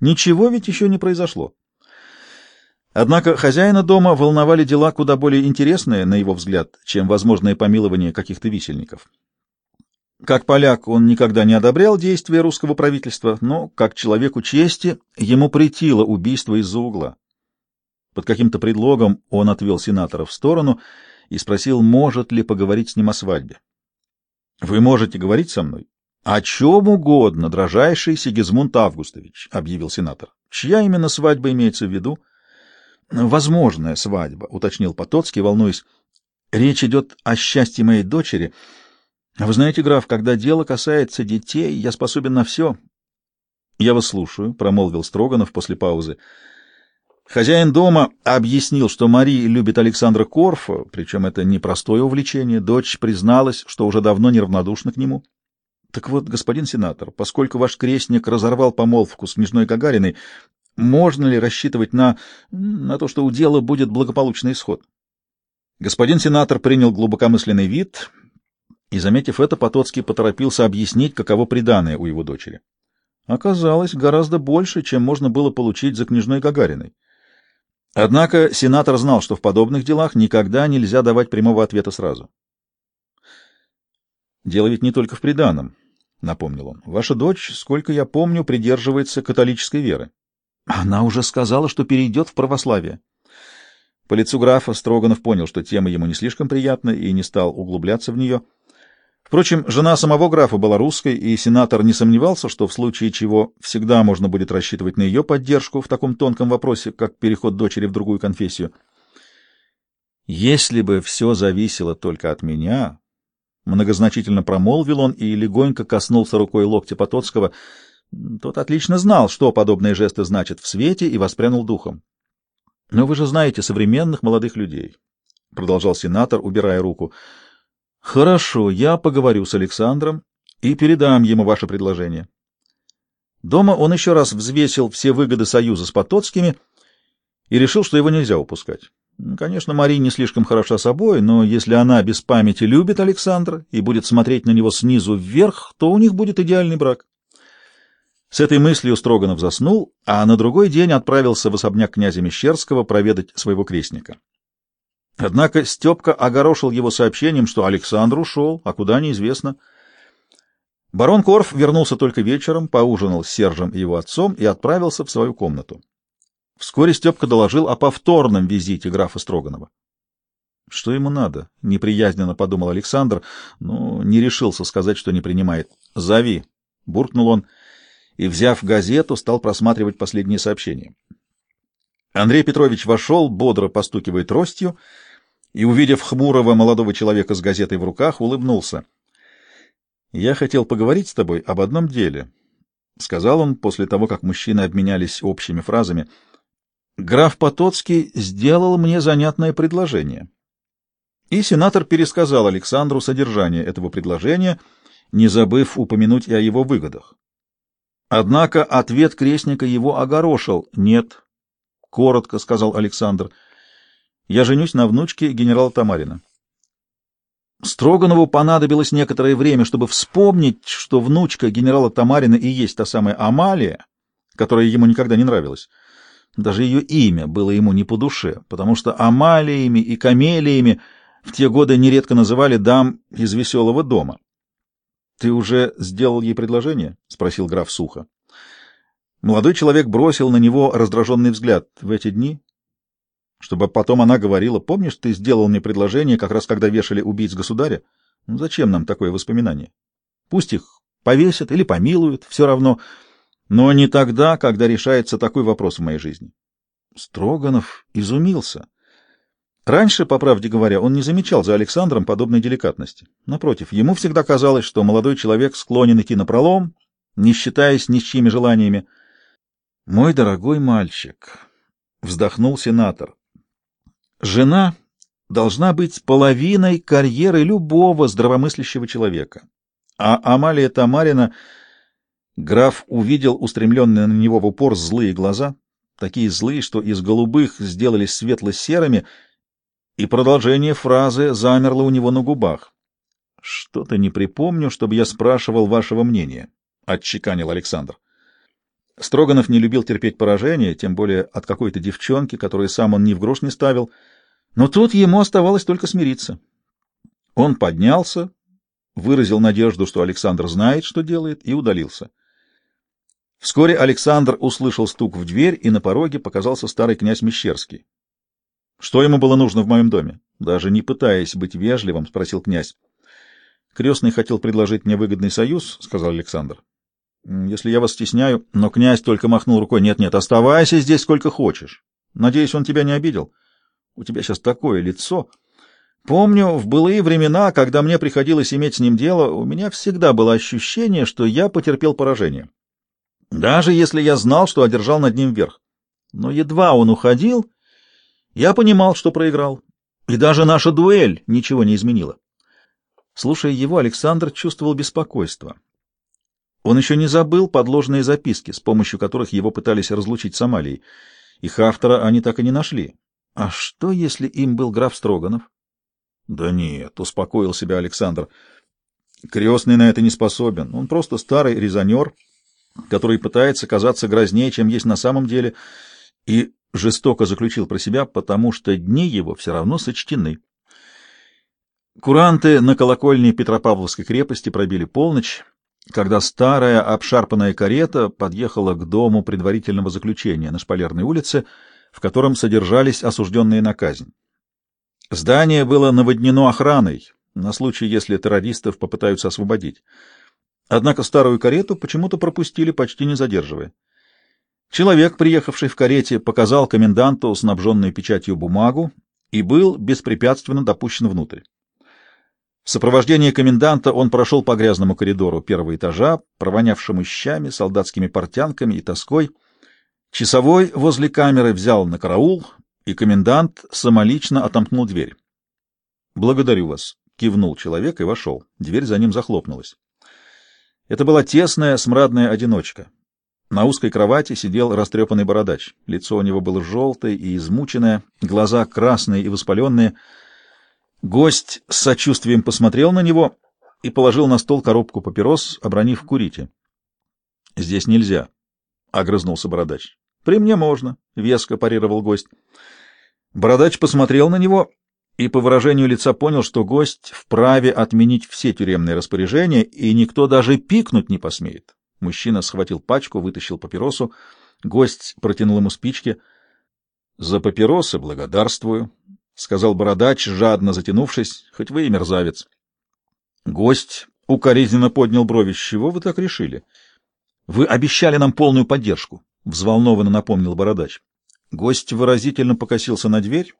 Ничего ведь еще не произошло. Однако хозяина дома волновали дела куда более интересные, на его взгляд, чем возможное помилование каких-то висельников. Как поляк он никогда не одобрял действия русского правительства, но, как человеку чести, ему претило убийство из-за угла. Под каким-то предлогом он отвел сенатора в сторону и спросил, может ли поговорить с ним о свадьбе. — Вы можете говорить со мной? — О чем угодно, дрожайший Сигизмунд Августович, — объявил сенатор. — Чья именно свадьба имеется в виду? — Возможная свадьба, — уточнил Потоцкий, волнуясь. — Речь идет о счастье моей дочери. Вы знаете, граф, когда дело касается детей, я способен на все. — Я вас слушаю, — промолвил Строганов после паузы. — Хозяин дома объяснил, что Мари любит Александра Корфа, причем это непростое увлечение. Дочь призналась, что уже давно неравнодушна к нему. Так вот, господин сенатор, поскольку ваш крестник разорвал помолвку с княжной Гагариной, можно ли рассчитывать на, на то, что у дела будет благополучный исход? Господин сенатор принял глубокомысленный вид и, заметив это, Потоцкий поторопился объяснить, каково преданное у его дочери. Оказалось, гораздо больше, чем можно было получить за княжной Гагариной. Однако сенатор знал, что в подобных делах никогда нельзя давать прямого ответа сразу. «Дело ведь не только в приданом», — напомнил он. «Ваша дочь, сколько я помню, придерживается католической веры. Она уже сказала, что перейдет в православие». По лицу графа Строганов понял, что тема ему не слишком приятна, и не стал углубляться в нее. Впрочем, жена самого графа была русской, и сенатор не сомневался, что в случае чего всегда можно будет рассчитывать на ее поддержку в таком тонком вопросе, как переход дочери в другую конфессию. «Если бы все зависело только от меня...» Многозначительно промолвил он и легонько коснулся рукой локтя Потоцкого. Тот отлично знал, что подобные жесты значат в свете, и воспрянул духом. «Но вы же знаете современных молодых людей», — продолжал сенатор, убирая руку, — Хорошо, я поговорю с Александром и передам ему ваше предложение. Дома он еще раз взвесил все выгоды союза с Потоцкими и решил, что его нельзя упускать. Конечно, Мари не слишком хороша собой, но если она без памяти любит Александра и будет смотреть на него снизу вверх, то у них будет идеальный брак. С этой мыслью Строганов заснул, а на другой день отправился в особняк князя Мещерского проведать своего крестника. Однако Степка огорошил его сообщением, что Александр ушел, а куда неизвестно. Барон Корф вернулся только вечером, поужинал с Сержем и его отцом и отправился в свою комнату. Вскоре Степка доложил о повторном визите графа Строганова. Что ему надо? Неприязненно подумал Александр, но не решился сказать, что не принимает. «Зови!» — буркнул он и, взяв газету, стал просматривать последние сообщения. Андрей Петрович вошел, бодро постукивая тростью, — и, увидев хмурого молодого человека с газетой в руках, улыбнулся. «Я хотел поговорить с тобой об одном деле», — сказал он после того, как мужчины обменялись общими фразами. «Граф Потоцкий сделал мне занятное предложение». И сенатор пересказал Александру содержание этого предложения, не забыв упомянуть и о его выгодах. Однако ответ крестника его огорошил. «Нет», — коротко сказал Александр, — я женюсь на внучке генерала Тамарина. Строганову понадобилось некоторое время, чтобы вспомнить, что внучка генерала Тамарина и есть та самая Амалия, которая ему никогда не нравилась. Даже ее имя было ему не по душе, потому что Амалиями и Камелиями в те годы нередко называли дам из веселого дома. — Ты уже сделал ей предложение? — спросил граф сухо. Молодой человек бросил на него раздраженный взгляд. В эти дни чтобы потом она говорила, помнишь, ты сделал мне предложение, как раз когда вешали убийц государя? Ну, зачем нам такое воспоминание? Пусть их повесят или помилуют, все равно, но не тогда, когда решается такой вопрос в моей жизни. Строганов изумился. Раньше, по правде говоря, он не замечал за Александром подобной деликатности. Напротив, ему всегда казалось, что молодой человек склонен идти на пролом, не считаясь ни с чьими желаниями. «Мой дорогой мальчик», — вздохнул сенатор, Жена должна быть половиной карьеры любого здравомыслящего человека. А Амалия Тамарина граф увидел устремленные на него в упор злые глаза, такие злые, что из голубых сделались светло-серыми, и продолжение фразы замерло у него на губах. «Что-то не припомню, чтобы я спрашивал вашего мнения», — отчеканил Александр. Строганов не любил терпеть поражение, тем более от какой-то девчонки, которую сам он ни в грош не ставил, но тут ему оставалось только смириться. Он поднялся, выразил надежду, что Александр знает, что делает, и удалился. Вскоре Александр услышал стук в дверь, и на пороге показался старый князь Мещерский. — Что ему было нужно в моем доме? Даже не пытаясь быть вежливым, спросил князь. — Крестный хотел предложить мне выгодный союз, — сказал Александр. — Если я вас стесняю... Но князь только махнул рукой. Нет, — Нет-нет, оставайся здесь сколько хочешь. Надеюсь, он тебя не обидел. У тебя сейчас такое лицо... Помню, в былые времена, когда мне приходилось иметь с ним дело, у меня всегда было ощущение, что я потерпел поражение даже если я знал, что одержал над ним верх. Но едва он уходил, я понимал, что проиграл, и даже наша дуэль ничего не изменила. Слушая его, Александр чувствовал беспокойство. Он еще не забыл подложные записки, с помощью которых его пытались разлучить с Амалией. Их автора они так и не нашли. А что, если им был граф Строганов? — Да нет, — успокоил себя Александр. Крестный на это не способен. Он просто старый резонер, который пытается казаться грознее, чем есть на самом деле, и жестоко заключил про себя, потому что дни его все равно сочтены. Куранты на колокольне Петропавловской крепости пробили полночь, когда старая обшарпанная карета подъехала к дому предварительного заключения на Шпалерной улице, в котором содержались осужденные на казнь. Здание было наводнено охраной на случай, если террористов попытаются освободить. Однако старую карету почему-то пропустили, почти не задерживая. Человек, приехавший в карете, показал коменданту снабженную печатью бумагу и был беспрепятственно допущен внутрь. В сопровождении коменданта он прошел по грязному коридору первого этажа, провонявшему щами, солдатскими портянками и тоской. Часовой возле камеры взял на караул, и комендант самолично отомкнул дверь. — Благодарю вас, — кивнул человек и вошел. Дверь за ним захлопнулась. Это была тесная, смрадная одиночка. На узкой кровати сидел растрепанный бородач. Лицо у него было желтое и измученное, глаза красные и воспаленные. Гость с сочувствием посмотрел на него и положил на стол коробку папирос, обронив «курите». «Здесь нельзя», — огрызнулся бородач. «При мне можно», — веско парировал гость. Бородач посмотрел на него и по выражению лица понял, что гость вправе отменить все тюремные распоряжения, и никто даже пикнуть не посмеет. Мужчина схватил пачку, вытащил папиросу. Гость протянул ему спички. — За папиросы благодарствую, — сказал бородач, жадно затянувшись, — хоть вы и мерзавец. Гость укоризненно поднял брови. — чего вы так решили? — Вы обещали нам полную поддержку, — взволнованно напомнил бородач. Гость выразительно покосился на дверь